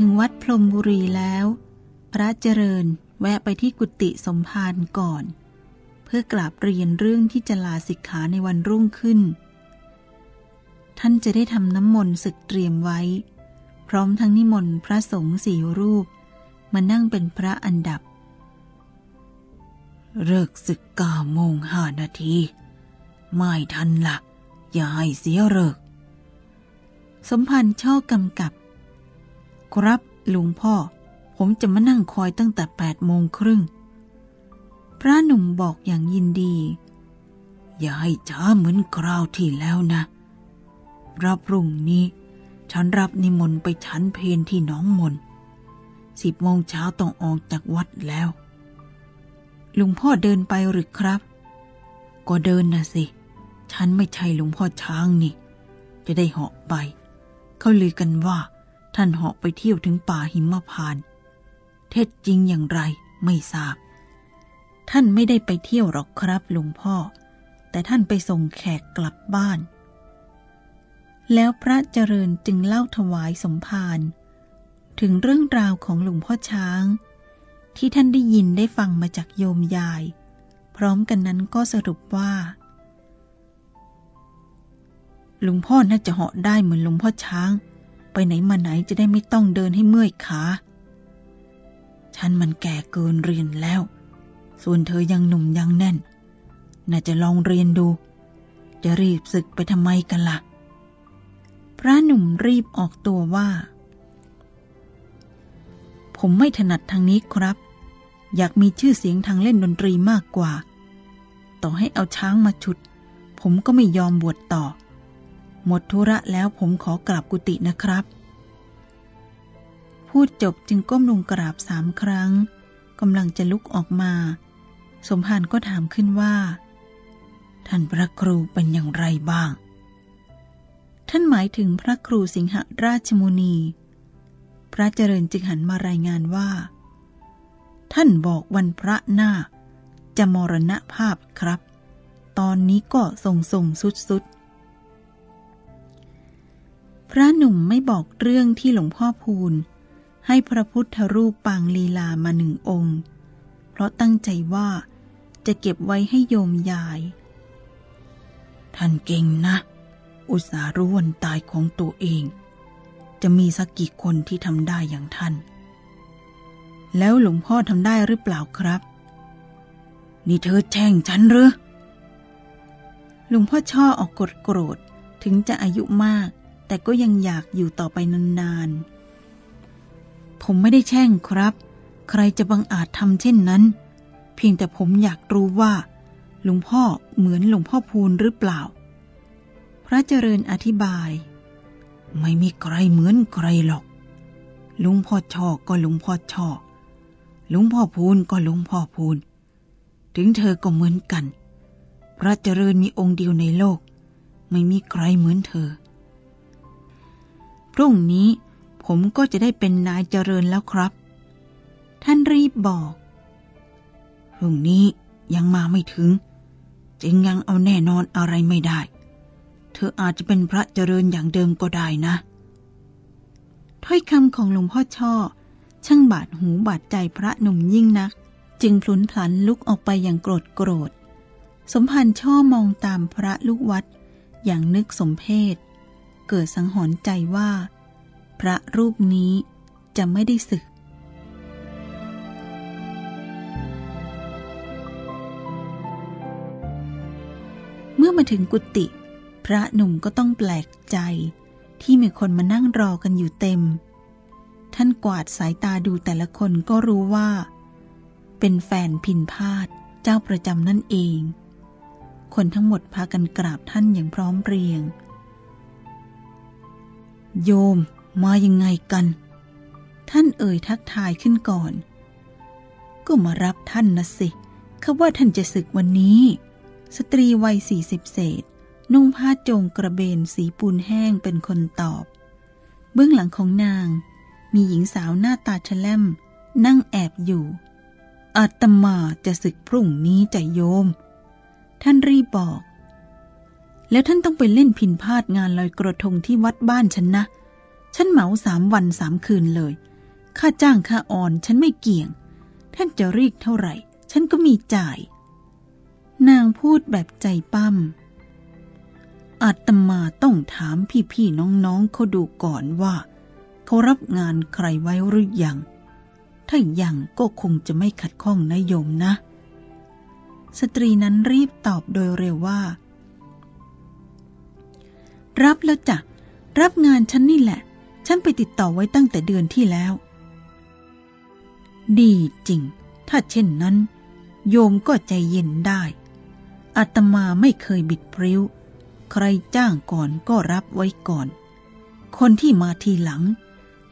ถึงวัดพรมบุรีแล้ว พระเจริญแวะไปที่กุฏิสมภารก่อน เพื่อกราบเรียนเรื่องที่จะลาสิกขาในวันรุ่งขึ้น ท่านจะได้ทำน้ำมนต์ศึกเตรียมไว้ พร้อมทั้งนิมนต์พระสงฆ์สี่รูป มานั่งเป็นพระอันดับเลิกศึกเก้าโมงห้านาที ไม่ทันละ่ะ อย่าให้เสียเลิก สมพันธ์ชอบกำกับ ครับลุงพ่อ ผมจะมานั่งคอยตั้งแต่แปดโมงครึ่ง พระหนุ่มบอกอย่างยินดี อย่าให้ช้าเหมือนคราวที่แล้วนะรับรุ่งนี้ ฉันรับนิมนต์ไปฉันเพนที่น้องมนสิบโมงเช้าต้องออกจากวัดแล้ว ลุงพ่อเดินไปหรือครับ ก็เดินนะสิ ฉันไม่ใช่ลุงพ่อช้างนี่ จะได้เหาะไป เขาลือกันว่า ท่านเหาะไปเที่ยวถึงป่าหิมพาน เท็จจริงอย่างไรไม่ทราบ ท่านไม่ได้ไปเที่ยวหรอกครับลุงพ่อ แต่ท่านไปส่งแขกกลับบ้าน แล้วพระเจริญจึงเล่าถวายสมภารถึงเรื่องราวของหลวงพ่อช้าง ที่ท่านได้ยินได้ฟังมาจากโยมยาย พร้อมกันนั้นก็สรุปว่าลุงพ่อน่าจะเหาะได้เหมือนลุงพ่อช้าง ไปไหนมาไหนจะได้ไม่ต้องเดินให้เมื่อยขา ฉันมันแก่เกินเรียนแล้ว ส่วนเธอยังหนุ่มยังแน่น น่าจะลองเรียนดู จะรีบศึกไปทำไมกันละ่ะ พระหนุ่มรีบออกตัวว่า ผมไม่ถนัดทางนี้ครับ อยากมีชื่อเสียงทางเล่นดนตรีมากกว่า ต่อให้เอาช้างมาฉุด ผมก็ไม่ยอมบวชต่อ หมดธุระแล้วผมขอกราบกุฏินะครับ พูดจบจึงก้มลงกราบสามครั้งกำลังจะลุกออกมา สมภารก็ถามขึ้นว่า ท่านพระครูเป็นอย่างไรบ้าง ท่านหมายถึงพระครูสิงหราชมุนี พระเจริญจึงหันมารายงานว่า ท่านบอกวันพระหน้า จะมรณภาพครับ ตอนนี้ก็ทรงทรงสุดสุด พระหนุ่มไม่บอกเรื่องที่หลวงพ่อพูน ให้พระพุทธรูปปางลีลามาหนึ่งองค์ เพราะตั้งใจว่าจะเก็บไว้ให้โยมยาย ท่านเก่งนะ อุตสารู้วันตายของตัวเอง จะมีสักกี่คนที่ทำได้อย่างท่าน แล้วหลวงพ่อทำได้หรือเปล่าครับ นี่เธอแช่งฉันหรือหลวงพ่อช่อออกกดโกรธถึงจะอายุมาก แต่ก็ยังอยากอยู่ต่อไปนานๆ ผมไม่ได้แช่งครับ ใครจะบังอาจทำเช่นนั้น เพียงแต่ผมอยากรู้ว่า หลวงพ่อเหมือนหลวงพ่อพูนหรือเปล่า พระเจริญอธิบาย ไม่มีใครเหมือนใครหรอก หลวงพ่อชอก็หลวงพ่อชอหลวงพ่อพูนก็หลวงพ่อพูน ถึงเธอก็เหมือนกัน พระเจริญมีองค์เดียวในโลก ไม่มีใครเหมือนเธอ รุ่งนี้ผมก็จะได้เป็นนายเจริญแล้วครับ ท่านรีบบอกพรุ่งนี้ยังมาไม่ถึง จึงยังเอาแน่นอนอะไรไม่ได้ เธออาจจะเป็นพระเจริญอย่างเดิมก็ได้นะ ถ้อยคำของหลวงพ่อช่อ ช่างบาดหูบาดใจพระหนุ่มยิ่งนัก จึงพลุนพลันลุกออกไปอย่างโกรธโกรธ สมพันธ์ช่อมองตามพระลูกวัด อย่างนึกสมเพศ เกิดสังหรณ์ใจว่า พระรูปนี้จะไม่ได้ศึก เมื่อมาถึงกุฏิพระหนุ่มก็ต้องแปลกใจที่มีคนมานั่งรอกันอยู่เต็ม ท่านกวาดสายตาดูแต่ละคนก็รู้ว่า เป็นแฟนพินพาดเจ้าประจำนั่นเอง คนทั้งหมดพากันกราบท่านอย่างพร้อมเรียง โยมมายังไงกัน ท่านเอ่ยทักทายขึ้นก่อน ก็มารับท่านนะสิเขาว่าท่านจะศึกวันนี้ สตรีวัยสี่สิบเศษ นุ่งผ้าโจงกระเบนสีปูนแห้งเป็นคนตอบ เบื้องหลังของนาง มีหญิงสาวหน้าตาฉล่มนั่งแอบอยู่ อาตมาจะศึกพรุ่งนี้จะโยม ท่านรีบบอก แล้วท่านต้องไปเล่นพินพาดงานลอยกระทงที่วัดบ้านฉันนะ ฉันเหมาสามวันสามคืนเลย ค่าจ้างค่าอ่อนฉันไม่เกี่ยง ท่านจะเรียกเท่าไหร่ ฉันก็มีจ่าย นางพูดแบบใจปั้ม อาตมาต้องถามพี่ๆน้องๆเขาดูก่อนว่า เขารับงานใครไว้หรือยัง ถ้ายังก็คงจะไม่ขัดข้องนโยมนะ สตรีนั้นรีบตอบโดยเร็วว่า รับแล้วจ้ะรับงานฉันนี่แหละ ฉันไปติดต่อไว้ตั้งแต่เดือนที่แล้ว ดีจริง ถ้าเช่นนั้น โยมก็ใจเย็นได้อาตมาไม่เคยบิดพริ้ว ใครจ้างก่อนก็รับไว้ก่อน คนที่มาทีหลัง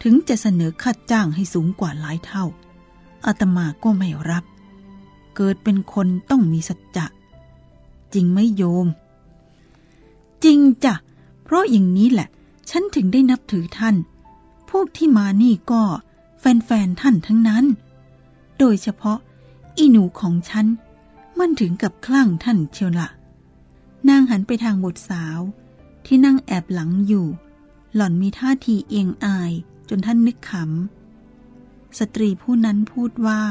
ถึงจะเสนอค่าจ้างให้สูงกว่าหลายเท่าอาตมาก็ไม่รับ เกิดเป็นคนต้องมีสัจจะ จริงไหมโยม จริงจ้ะ เพราะอย่างนี้แหละ ฉันถึงได้นับถือท่าน พวกที่มานี่ก็แฟนๆท่านทั้งนั้น โดยเฉพาะ อีหนูของฉัน มันถึงกับคลั่งท่านเชียวละนางหันไปทางบุตรสาว ที่นั่งแอบหลังอยู่ หล่อนมีท่าทีเอียงอายจนท่านนึกขำ สตรีผู้นั้นพูดว่า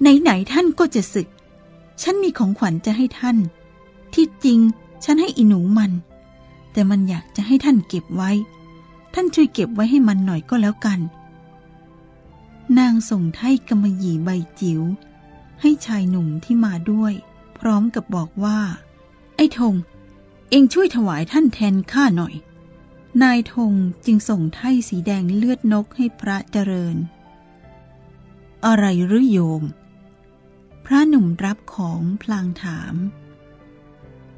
ไหนๆท่านก็จะศึก ฉันมีของขวัญจะให้ท่าน ที่จริงฉันให้อีหนูมัน แต่มันอยากจะให้ท่านเก็บไว้ ท่านช่วยเก็บไว้ให้มันหน่อยก็แล้วกัน นางส่งไถ่กำมะหยี่ใบจิ๋วให้ชายหนุ่มที่มาด้วย พร้อมกับบอกว่า ไอ้ธงเองช่วยถวายท่านแทนข้าหน่อย นายธงจึงส่งไถ่สีแดงเลือดนกให้พระเจริญ อะไรหรือโยม พระหนุ่มรับของพลางถาม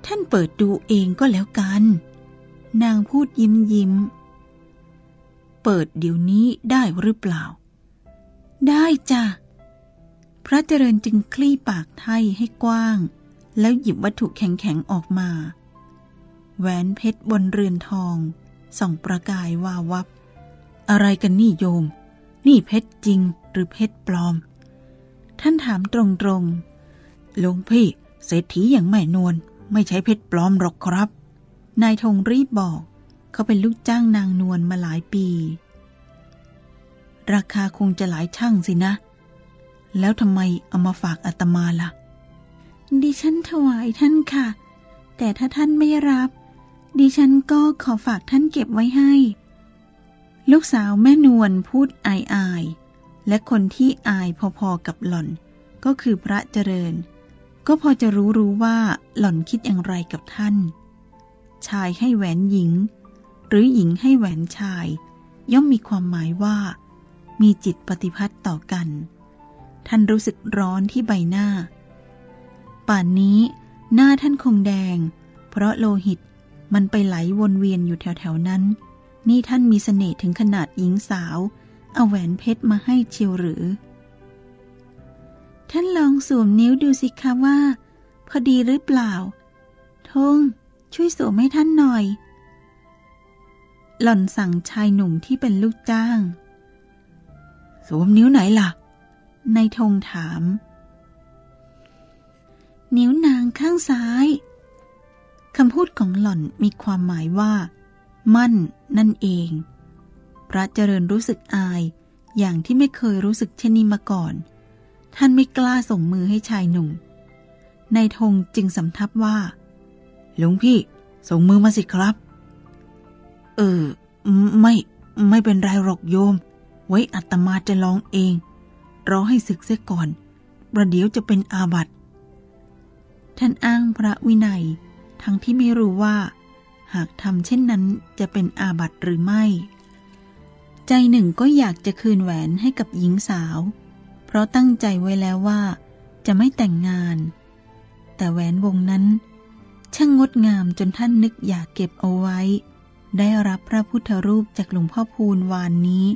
ท่านเปิดดูเองก็แล้วกัน นางพูดยิ้มยิ้ม เปิดเดี๋ยวนี้ได้หรือเปล่า ได้จ้ะ พระเจริญจึงคลี่ปากไทยให้กว้าง แล้วหยิบวัตถุแข็งๆออกมา แหวนเพชรบนเรือนทอง ส่องประกายวาววับ อะไรกันนี่โยม นี่เพชรจริงหรือเพชรปลอม ท่านถามตรงๆหลวงพี่เศรษฐีอย่างแม่นวลไม่ใช้เพชรปลอมหรอกครับ นายธงรีบบอก เขาเป็นลูกจ้างนางนวลมาหลายปี ราคาคงจะหลายช่างสินะ แล้วทำไมเอามาฝากอาตมาล่ะ ดิฉันถวายท่านค่ะ แต่ถ้าท่านไม่รับ ดิฉันก็ขอฝากท่านเก็บไว้ให้ ลูกสาวแม่นวลพูดอายอายและคนที่อายพอๆกับหล่อน ก็คือพระเจริญ ก็พอจะรู้รู้ว่าหล่อนคิดอย่างไรกับท่าน ชายให้แหวนหญิง หรือหญิงให้แหวนชาย ย่อมมีความหมายว่า มีจิตปฏิพัติต่อกัน ท่านรู้สึกร้อนที่ใบหน้า ป่านนี้หน้าท่านคงแดง เพราะโลหิตมันไปไหลวนเวียนอยู่แถวๆนั้น นี่ท่านมีเสน่ห์ถึงขนาดหญิงสาว เอาแหวนเพชรมาให้เชียวหรือ ท่านลองสวมนิ้วดูสิคะว่า พอดีหรือเปล่าทง ช่วยสวมให้ท่านหน่อย หล่อนสั่งชายหนุ่มที่เป็นลูกจ้าง สวมนิ้วไหนล่ะนายธงถาม นิ้วนางข้างซ้ายคำพูดของหล่อนมีความหมายว่า มั่นนั่นเอง พระเจริญรู้สึกอายอย่างที่ไม่เคยรู้สึกเช่นนี้มาก่อน ท่านไม่กล้าส่งมือให้ชายหนุ่มนายธงจึงสำทับว่า หลวงพี่ ส่งมือมาสิครับ เออ ไม่ไม่เป็นไรหรอกโยม ไว้อัตมาจะลองเอง รอให้ศึกเสียก่อน ประเดี๋ยวจะเป็นอาบัติท่านอ้างพระวินัย ทั้งที่ไม่รู้ว่า หากทำเช่นนั้นจะเป็นอาบัติหรือไม่ ใจหนึ่งก็อยากจะคืนแหวนให้กับหญิงสาว เพราะตั้งใจไว้แล้วว่า จะไม่แต่งงาน แต่แหวนวงนั้น ช่างงดงามจนท่านนึกอยากเก็บเอาไว้ ได้รับพระพุทธรูปจากหลวงพ่อพูนวานนี้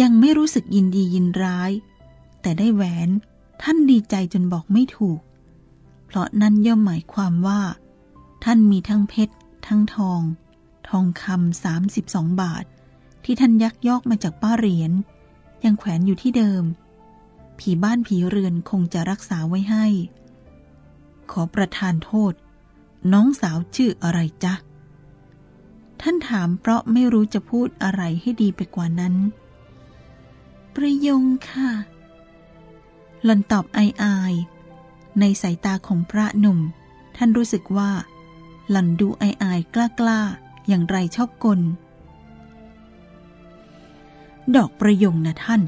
ยังไม่รู้สึกยินดียินร้าย แต่ได้แหวนท่านดีใจจนบอกไม่ถูก เพราะนั่นย่อมหมายความว่า ท่านมีทั้งเพชร ทั้งทอง ทองคำสามสิบสองบาท ที่ท่านยักยอกมาจากป้าเหรียญยังแขวนอยู่ที่เดิม ผีบ้านผีเรือนคงจะรักษาไว้ให้ ขอประทานโทษ น้องสาวชื่ออะไรจ๊ะ ท่านถามเพราะไม่รู้จะพูดอะไรให้ดีไปกว่านั้น ประยงค่ะหล่อนตอบอายอายในสายตาของพระหนุ่ม ท่านรู้สึกว่าหล่อนดูอายอายกล้ากล้าอย่างไรชอบกล ดอกประยงนะท่าน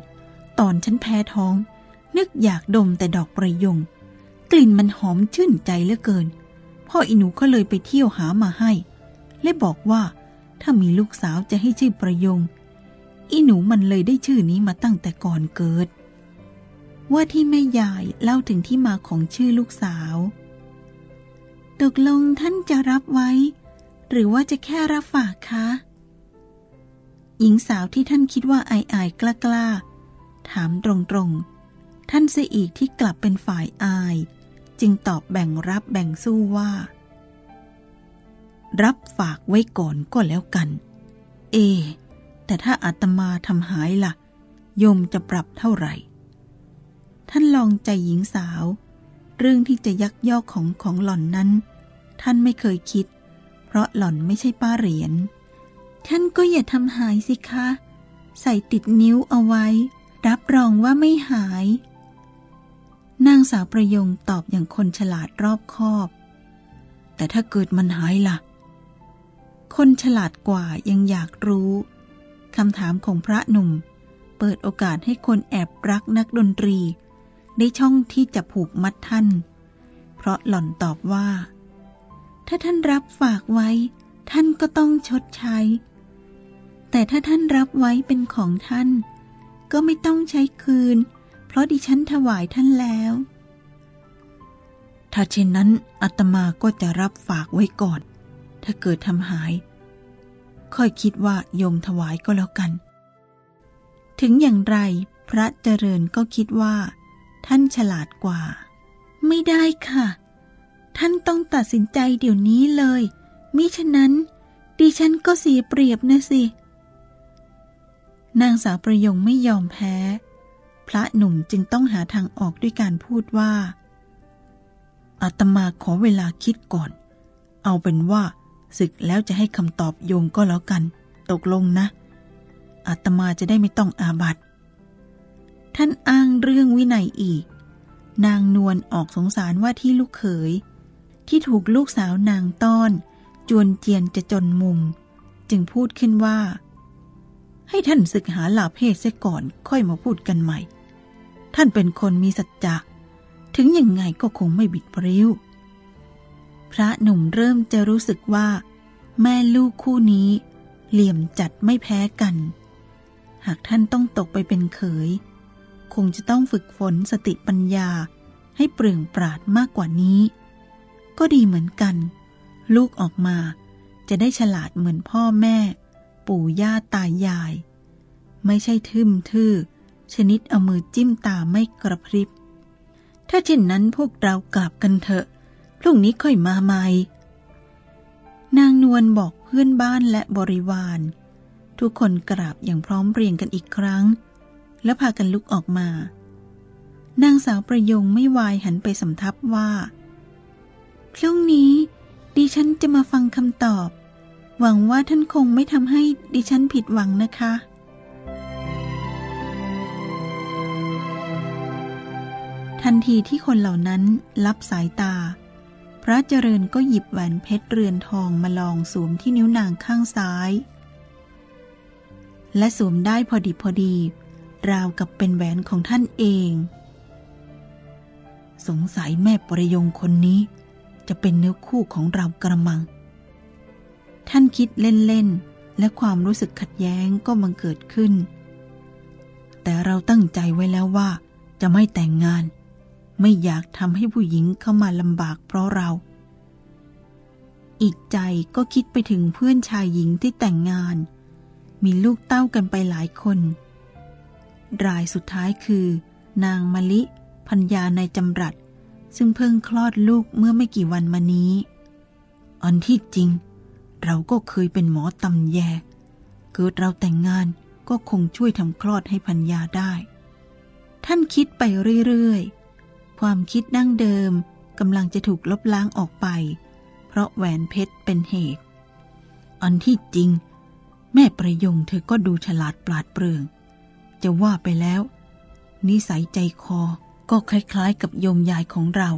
ตอนฉันแพ้ท้อง นึกอยากดมแต่ดอกประยง กลิ่นมันหอมชื่นใจเหลือเกิน พ่ออินูก็เลยไปเที่ยวหามาให้ และบอกว่าถ้ามีลูกสาวจะให้ชื่อประยง อีหนูมันเลยได้ชื่อนี้มาตั้งแต่ก่อนเกิด ว่าที่แม่ยายเล่าถึงที่มาของชื่อลูกสาว ตกลงท่านจะรับไว้ หรือว่าจะแค่รับฝากคะ หญิงสาวที่ท่านคิดว่าอายอายกล้ากล้าถามตรงๆ ท่านเสียอีกที่กลับเป็นฝ่ายอาย จึงตอบแบ่งรับแบ่งสู้ว่า รับฝากไว้ก่อนก็แล้วกัน เอ แต่ถ้าอาตมาทำหายละ่ะ โยมจะปรับเท่าไหร่ ท่านลองใจหญิงสาว เรื่องที่จะยักยอกของของหล่อนนั้น ท่านไม่เคยคิด เพราะหล่อนไม่ใช่ป้าเหรียญท่านก็อย่าทำหายสิคะ ใส่ติดนิ้วเอาไว้ รับรองว่าไม่หาย นางสาวประยงตอบอย่างคนฉลาดรอบคอบ แต่ถ้าเกิดมันหายละ่ะ คนฉลาดกว่ายังอยากรู้คำถามของพระหนุ่ม เปิดโอกาสให้คนแอบรักนักดนตรี ได้ช่องที่จะผูกมัดท่าน เพราะหล่อนตอบว่า ถ้าท่านรับฝากไว้ ท่านก็ต้องชดใช้ แต่ถ้าท่านรับไว้เป็นของท่าน ก็ไม่ต้องใช้คืน เพราะดิฉันถวายท่านแล้ว ถ้าเช่นนั้นอาตมาก็จะรับฝากไว้ก่อน ถ้าเกิดทำหาย ค่อยคิดว่าโยมถวายก็แล้วกัน ถึงอย่างไรพระเจริญก็คิดว่า ท่านฉลาดกว่า ไม่ได้ค่ะ ท่านต้องตัดสินใจเดี๋ยวนี้เลยมิฉะนั้นดิฉันก็เสียเปรียบนะสิ นางสาวประยงไม่ยอมแพ้ พระหนุ่มจึงต้องหาทางออกด้วยการพูดว่า อาตมาขอเวลาคิดก่อน เอาเป็นว่าศึกแล้วจะให้คำตอบโยมก็แล้วกัน ตกลงนะ อาตมาจะได้ไม่ต้องอาบัตท่านอ้างเรื่องวินัยอีก นางนวลออกสงสารว่าที่ลูกเขย ที่ถูกลูกสาวนางต้อน จวนเจียนจะจนมุม จึงพูดขึ้นว่าให้ท่านศึกหาลาเพศเสียก่อนค่อยมาพูดกันใหม่ ท่านเป็นคนมีสัจจะ ถึงยังไงก็คงไม่บิดพริ้วพระหนุ่มเริ่มจะรู้สึกว่า แม่ลูกคู่นี้ เหลี่ยมจัดไม่แพ้กัน หากท่านต้องตกไปเป็นเขย คงจะต้องฝึกฝนสติปัญญาให้เปลืองปราดมากกว่านี้ ก็ดีเหมือนกัน ลูกออกมาจะได้ฉลาดเหมือนพ่อแม่ ปู่ย่าตายาย ไม่ใช่ทึมทื่อ ชนิดเอามือจิ้มตาไม่กระพริบ ถ้าเช่นนั้นพวกเรากลับกันเถอะ พรุ่งนี้ค่อยมาใหม่ นางนวลบอกเพื่อนบ้านและบริวาร ทุกคนกราบอย่างพร้อมเพรียงกันอีกครั้ง แล้วพากันลุกออกมานางสาวประยงไม่วายหันไปสำทับว่า พรุ่งนี้ดิฉันจะมาฟังคำตอบ หวังว่าท่านคงไม่ทำให้ดิฉันผิดหวังนะคะ ทันทีที่คนเหล่านั้นรับสายตา พระเจริญก็หยิบแหวนเพชรเรือนทองมาลองสวมที่นิ้วนางข้างซ้าย และสวมได้พอดีพอดี ราวกับเป็นแหวนของท่านเอง สงสัยแม่ประยงคนนี้ จะเป็นเนื้อคู่ของเรากระมัง ท่านคิดเล่นๆ และความรู้สึกขัดแย้งก็บังเกิดขึ้น แต่เราตั้งใจไว้แล้วว่าจะไม่แต่งงาน ไม่อยากทำให้ผู้หญิงเข้ามาลำบากเพราะเรา อีกใจก็คิดไปถึงเพื่อนชายหญิงที่แต่งงาน มีลูกเต้ากันไปหลายคน รายสุดท้ายคือ นางมะลิพัญญาในจำรัด ซึ่งเพิ่งคลอดลูกเมื่อไม่กี่วันมานี้ อันที่จริง เราก็เคยเป็นหมอตำแย เกิดเราแต่งงานก็คงช่วยทำคลอดให้พัญญาได้ ท่านคิดไปเรื่อยๆ ความคิดดั้งเดิมกำลังจะถูกลบล้างออกไป เพราะแหวนเพชรเป็นเหตุ อันที่จริง แม่ประยงเธอก็ดูฉลาดปราดเปรื่อง จะว่าไปแล้ว นิสัยใจคอก็คล้ายๆ กับโยมยายของเรา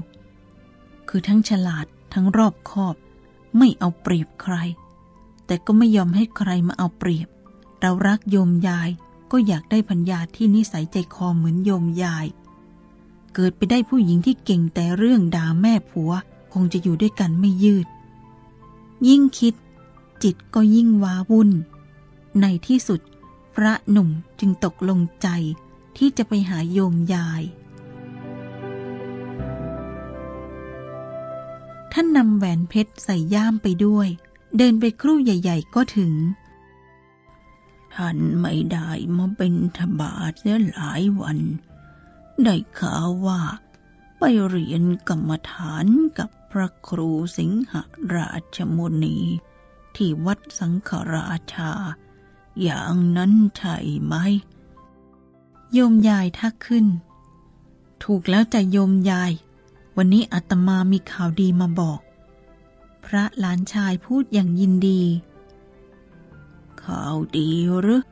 คือทั้งฉลาดทั้งรอบคอบ ไม่เอาเปรียบใคร แต่ก็ไม่ยอมให้ใครมาเอาเปรียบ เรารักโยมยายก็อยากได้พัญญาที่นิสัยใจคอเหมือนโยมยาย เกิดไปได้ผู้หญิงที่เก่งแต่เรื่องด่าแม่ผัว คงจะอยู่ด้วยกันไม่ยืด ยิ่งคิด จิตก็ยิ่งว้าวุ่น ในที่สุด พระหนุ่มจึงตกลงใจที่จะไปหาโยมยาย ท่านนำแหวนเพชรใส่ย่ามไปด้วย เดินไปครู่ใหญ่ ๆ ก็ถึง ท่านไม่ได้มาเป็นทบาทเสียหลายวัน ได้ข่าวว่า ไปเรียนกรรมฐานกับพระครูสิงหราชมุนีที่วัดสังขราชา อย่างนั้นใช่ไหม โยมยายทักขึ้น ถูกแล้วจะโยมยาย วันนี้อาตมามีข่าวดีมาบอก พระหลานชายพูดอย่างยินดี ข่าวดีหรือ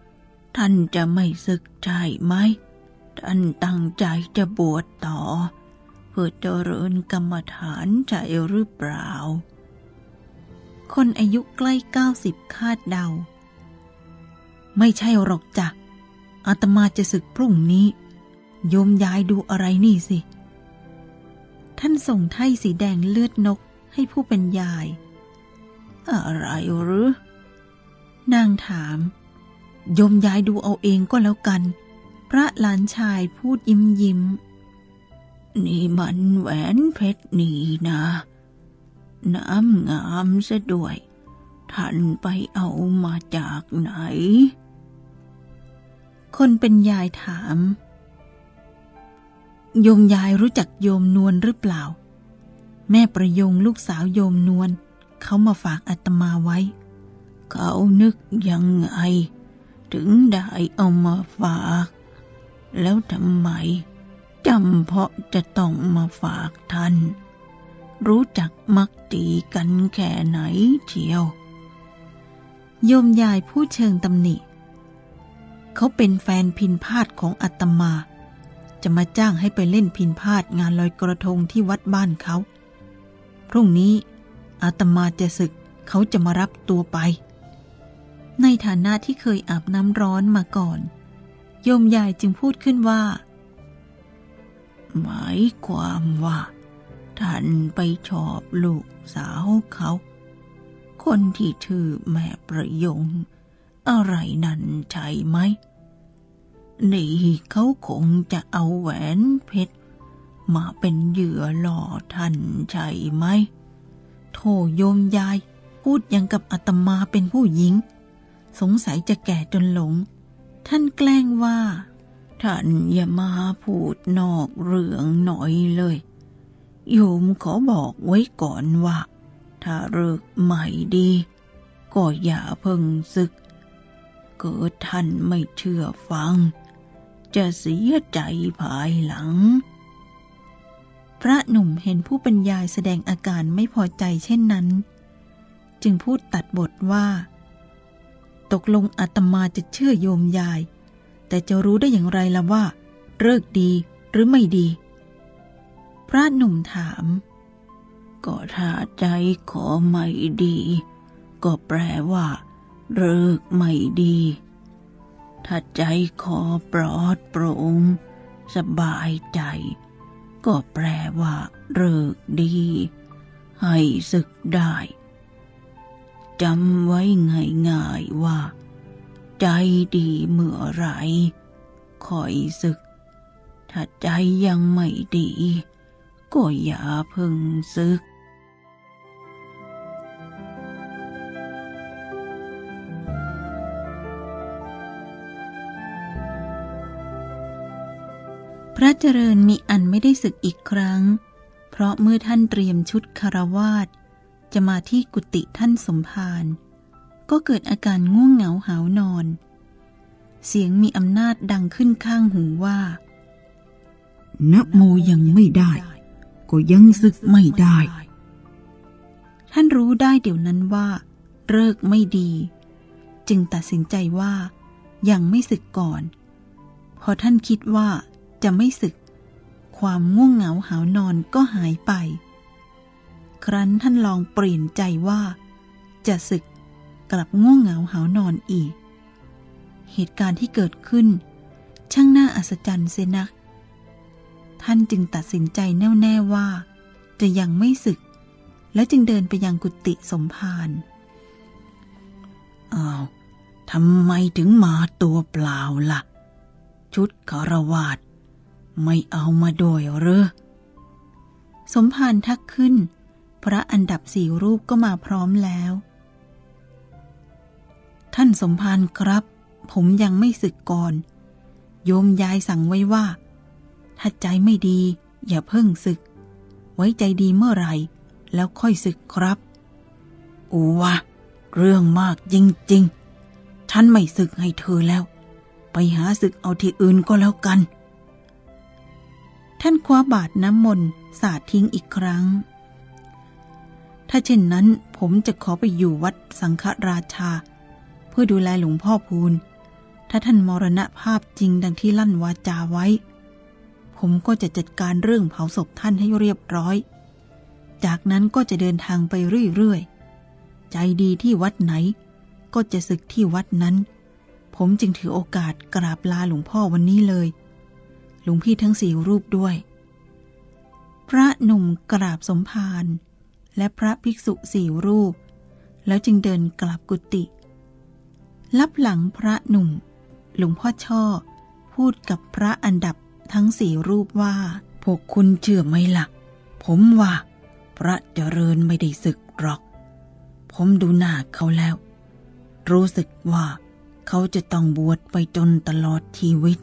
ท่านจะไม่ศึกใช่ไหม ท่านตั้งใจจะบวชต่อ เพื่อเจริญกรรมฐานใจหรือเปล่า คนอายุใกล้เก้าสิบคาดเดา ไม่ใช่หรอกจ้ะอาตมาจะศึกพรุ่งนี้ โยมยายดูอะไรนี่สิ ท่านส่งไถ่สีแดงเลือดนกให้ผู้เป็นยาย อะไรหรือ นางถาม โยมยายดูเอาเองก็แล้วกัน พระหลานชายพูดยิ้มยิ้ม นี่มันแหวนเพชรนี่นะ น้ำงามซะด้วย ท่านไปเอามาจากไหน คนเป็นยายถาม โยมยายรู้จักโยมนวลหรือเปล่า แม่ประยงลูกสาวโยมนวลเขามาฝากอาตมาไว้ เขานึกยังไง ถึงได้เอามาฝาก แล้วทำไมจำเพาะจะต้องมาฝากท่าน รู้จักมักตีกันแค่ไหนเชียว โยมยายพูดเชิงตำหนิ เขาเป็นแฟนพินพาดของอาตมา จะมาจ้างให้ไปเล่นพินพาดงานลอยกระทงที่วัดบ้านเขา พรุ่งนี้อาตมาจะศึกเขาจะมารับตัวไป ในฐานะที่เคยอาบน้ำร้อนมาก่อน โยมยายจึงพูดขึ้นว่า หมายความว่า ท่านไปชอบลูกสาวเขา คนที่ชื่อแม่ประยง อะไรนั่นใช่ไหม นี่เขาคงจะเอาแหวนเพชร มาเป็นเหยื่อหล่อท่านใช่ไหม โธโยมยาย พูดยังกับอาตมาเป็นผู้หญิง สงสัยจะแก่จนหลง ท่านแกล้งว่า ท่านอย่ามาพูดนอกเรื่องหน่อยเลย โยมขอบอกไว้ก่อนว่า ถ้าเลิกใหม่ดี ก็อย่าเพิ่งศึก เกิดท่านไม่เชื่อฟัง จะเสียใจภายหลัง พระหนุ่มเห็นผู้บรรยายแสดงอาการไม่พอใจเช่นนั้น จึงพูดตัดบทว่า ตกลงอาตมาจะเชื่อโยมยาย แต่จะรู้ได้อย่างไรล่ะว่าเลิกดีหรือไม่ดี พระหนุ่มถาม ก็ถ้าใจขอไม่ดี ก็แปลว่าเลิกไม่ดี ถ้าใจขอปลอดโปร่งสบายใจ ก็แปลว่าเลิกดี ให้ศึกได้ จำไว้ง่ายๆว่า ใจดีเมื่อไรคอยศึก ถ้าใจยังไม่ดี ก็อย่าพึงศึกพระเจริญมีอันไม่ได้ศึกอีกครั้ง เพราะเมื่อท่านเตรียมชุดคารวาส จะมาที่กุฏิท่านสมภารก็เกิดอาการง่วงเหงาหาวนอน เสียงมีอำนาจดังขึ้นข้างหูว่านะโมยังไม่ได้ ก็ยังศึกไม่ได้ ท่านรู้ได้เดี๋ยวนั้นว่าเลิกไม่ดี จึงตัดสินใจว่ายังไม่ศึกก่อน พอท่านคิดว่าจะไม่ศึก ความง่วงเหงาหาวนอนก็หายไป ครั้นท่านลองเปลี่ยนใจว่า จะศึกกลับง่วงเหงาหาวนอนอีก เหตุการณ์ที่เกิดขึ้น ช่างน่าอัศจรรย์เสนัก ท่านจึงตัดสินใจแน่วแน่ว่า จะยังไม่ศึก และจึงเดินไปยังกุฏิสมภารอ้าวทำไมถึงมาตัวเปล่าละ่ะ ชุดคารวาดไม่เอามาด้วยหรือสมภารทักขึ้น พระอันดับสี่รูปก็มาพร้อมแล้ว ท่านสมภารครับ ผมยังไม่ศึกก่อน โยมยายสั่งไว้ว่า ถ้าใจไม่ดี อย่าเพิ่งศึก ไว้ใจดีเมื่อไหร่ แล้วค่อยศึกครับอูวะเรื่องมากจริงๆ ฉันไม่ศึกให้เธอแล้ว ไปหาศึกเอาที่อื่นก็แล้วกัน ท่านคว้าบาทน้ำมนต์สาดทิ้งอีกครั้ง ถ้าเช่นนั้นผมจะขอไปอยู่วัดสังฆราชา เพื่อดูแลหลวงพ่อพูน ถ้าท่านมรณภาพจริงดังที่ลั่นวาจาไว้ ผมก็จะจัดการเรื่องเผาศพท่านให้เรียบร้อย จากนั้นก็จะเดินทางไปเรื่อยๆ ใจดีที่วัดไหน ก็จะศึกที่วัดนั้น ผมจึงถือโอกาสกราบลาหลวงพ่อวันนี้เลย หลวงพี่ทั้งสี่รูปด้วย พระหนุ่มกราบสมภาร และพระภิกษุสี่รูป แล้วจึงเดินกลับกุฏิลับหลังพระหนุ่ม หลวงพ่อช่อ พูดกับพระอันดับทั้งสี่รูปว่า พวกคุณเชื่อไหมละ่ะ ผมว่า พระเจริญไม่ได้ศึกหรอก ผมดูหน้าเขาแล้ว รู้สึกว่าเขาจะต้องบวชไปจนตลอดชีวิต